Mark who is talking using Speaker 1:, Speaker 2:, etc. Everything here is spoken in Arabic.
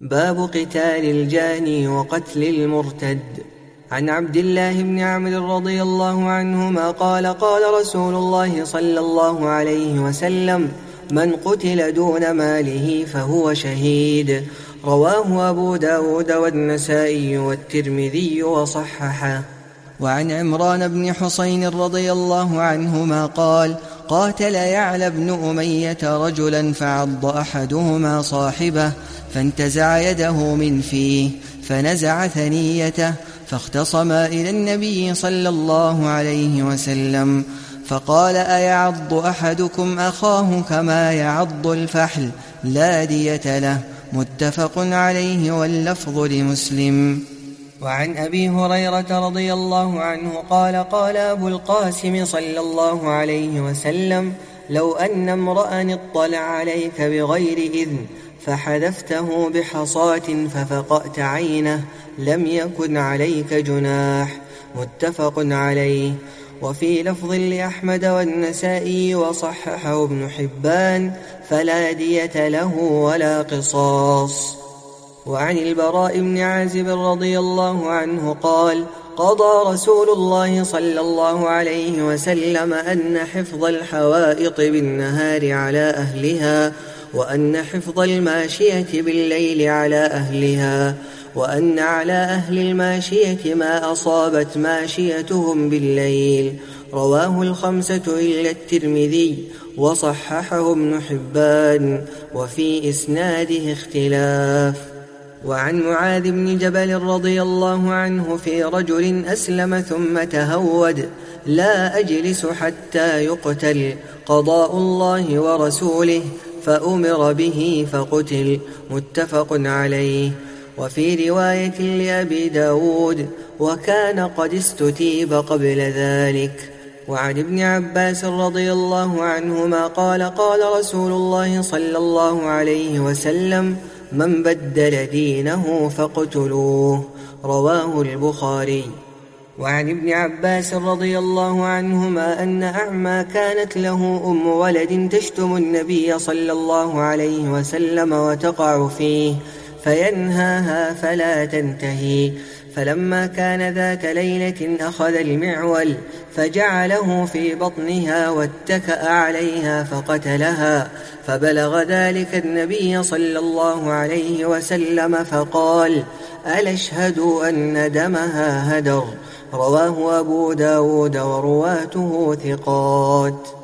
Speaker 1: باب قتال الجاني وقتل المرتد. عن عبد الله بن عمرو رضي الله عنهما قال قال رسول الله صلى الله عليه وسلم من قتل دون ماله فهو شهيد رواه أبو داود والنسائي والترمذي وصححه. وعن عمران بن حسين رضي الله عنهما قال قاتل يعلى بن أمية رجلا فعض أحدهما صاحبه فانتزع يده من فيه فنزع ثنيته فاختصما إلى النبي صلى الله عليه وسلم فقال أيعض أحدكم أخاه كما يعض الفحل؟ لا دية له متفق عليه واللفظ لمسلم. وعن أبي هريرة رضي الله عنه قال قال أبو القاسم صلى الله عليه وسلم لو أن امرأ اطلع عليك بغير إذن فحذفته بحصاة ففقأت عينه لم يكن عليك جناح. متفق عليه. وفي لفظ لأحمد والنسائي وصححه ابن حبان فلا دية له ولا قصاص. وعن البراء بن عازب رضي الله عنه قال قضى رسول الله صلى الله عليه وسلم أن حفظ الحوائط بالنهار على أهلها وأن حفظ الماشية بالليل على أهلها وأن على أهل الماشية ما أصابت ماشيتهم بالليل. رواه الخمسة إلا الترمذي وصححه ابن حبان وفي إسناده اختلاف. وعن معاذ بن جبل رضي الله عنه في رجل أسلم ثم تهود لا أجلس حتى يقتل. قضاء الله ورسوله فأمر به فقتل. متفق عليه. وفي رواية لأبي داود وكان قد استتيب قبل ذلك. وعن ابن عباس رضي الله عنهما قال قال رسول الله صلى الله عليه وسلم من بدل دينه فاقتلوه رواه البخاري. وعن ابن عباس رضي الله عنهما أن أعمى كانت له أم ولد تشتم النبي صلى الله عليه وسلم وتقع فيه فينهاها فلا تنتهي. فلما كان ذات ليلة أخذ المعول فجعله في بطنها واتكأ عليها فقتلها. فبلغ ذلك النبي صلى الله عليه وسلم فقال ألا اشهد أن دمها هدر؟ رواه أبو داود ورواته ثقات.